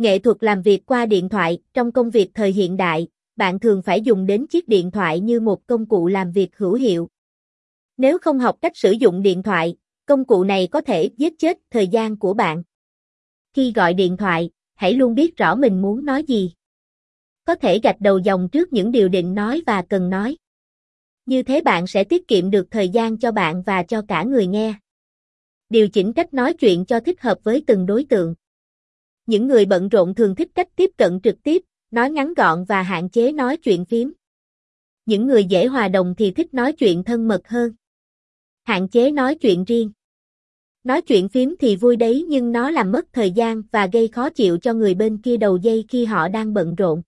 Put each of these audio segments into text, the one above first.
Nghệ thuật làm việc qua điện thoại, trong công việc thời hiện đại, bạn thường phải dùng đến chiếc điện thoại như một công cụ làm việc hữu hiệu. Nếu không học cách sử dụng điện thoại, công cụ này có thể giết chết thời gian của bạn. Khi gọi điện thoại, hãy luôn biết rõ mình muốn nói gì. Có thể gạch đầu dòng trước những điều định nói và cần nói. Như thế bạn sẽ tiết kiệm được thời gian cho bạn và cho cả người nghe. Điều chỉnh cách nói chuyện cho thích hợp với từng đối tượng. Những người bận rộn thường thích cách tiếp cận trực tiếp, nói ngắn gọn và hạn chế nói chuyện phím. Những người dễ hòa đồng thì thích nói chuyện thân mật hơn. Hạn chế nói chuyện riêng. Nói chuyện phím thì vui đấy nhưng nó làm mất thời gian và gây khó chịu cho người bên kia đầu dây khi họ đang bận rộn.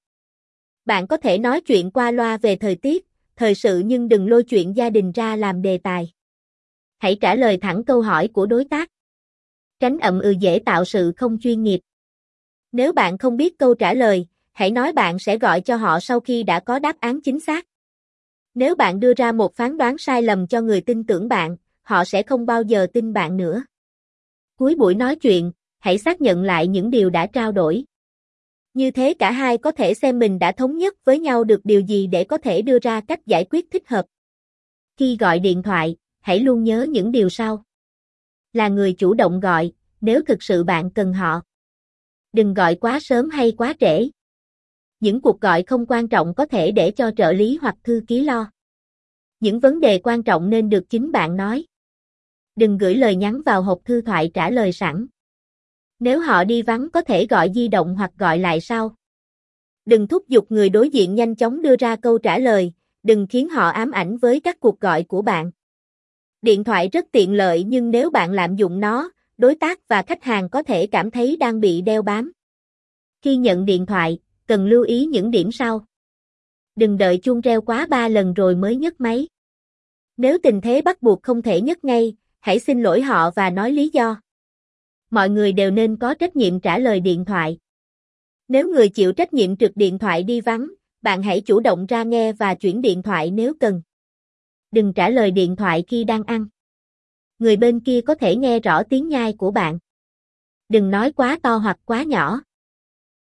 Bạn có thể nói chuyện qua loa về thời tiết, thời sự nhưng đừng lôi chuyện gia đình ra làm đề tài. Hãy trả lời thẳng câu hỏi của đối tác. Tránh ậm ừ dễ tạo sự không chuyên nghiệp. Nếu bạn không biết câu trả lời, hãy nói bạn sẽ gọi cho họ sau khi đã có đáp án chính xác. Nếu bạn đưa ra một phán đoán sai lầm cho người tin tưởng bạn, họ sẽ không bao giờ tin bạn nữa. Cuối buổi nói chuyện, hãy xác nhận lại những điều đã trao đổi. Như thế cả hai có thể xem mình đã thống nhất với nhau được điều gì để có thể đưa ra cách giải quyết thích hợp. Khi gọi điện thoại, hãy luôn nhớ những điều sau. Là người chủ động gọi, nếu thực sự bạn cần họ. Đừng gọi quá sớm hay quá trễ. Những cuộc gọi không quan trọng có thể để cho trợ lý hoặc thư ký lo. Những vấn đề quan trọng nên được chính bạn nói. Đừng gửi lời nhắn vào hộp thư thoại trả lời sẵn. Nếu họ đi vắng có thể gọi di động hoặc gọi lại sau. Đừng thúc giục người đối diện nhanh chóng đưa ra câu trả lời, đừng khiến họ ám ảnh với các cuộc gọi của bạn. Điện thoại rất tiện lợi nhưng nếu bạn lạm dụng nó, đối tác và khách hàng có thể cảm thấy đang bị đeo bám. Khi nhận điện thoại, cần lưu ý những điểm sau. Đừng đợi chuông reo quá 3 lần rồi mới nhấc máy. Nếu tình thế bắt buộc không thể nhấc ngay, hãy xin lỗi họ và nói lý do. Mọi người đều nên có trách nhiệm trả lời điện thoại. Nếu người chịu trách nhiệm trực điện thoại đi vắng, bạn hãy chủ động ra nghe và chuyển điện thoại nếu cần. Đừng trả lời điện thoại khi đang ăn. Người bên kia có thể nghe rõ tiếng nhai của bạn. Đừng nói quá to hoặc quá nhỏ.